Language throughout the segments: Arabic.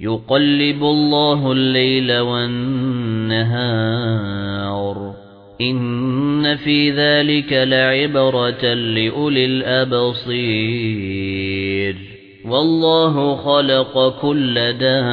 يُقَلِّبُ اللَّهُ اللَّيْلَ وَالنَّهَارَ. إِنَّ فِي ذَلِكَ لَعِبْرَةً لِأُولِي الْأَبْصَارِ وَاللَّهُ خَلَقَ كُلَّ دَابَّةٍ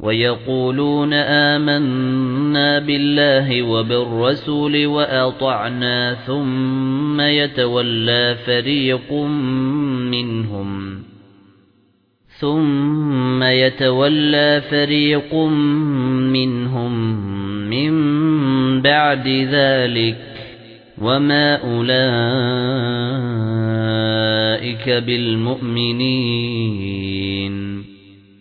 وَيَقُولُونَ آمَنَّا بِاللَّهِ وَبِالرَّسُولِ وَأَطَعْنَا ثُمَّ يَتَوَلَّى فَرِيقٌ مِنْهُمْ ثُمَّ يَتَوَلَّى فَرِيقٌ مِنْهُمْ مِنْ بَعْدِ ذَلِكَ وَمَا أُولَئِكَ بِالْمُؤْمِنِينَ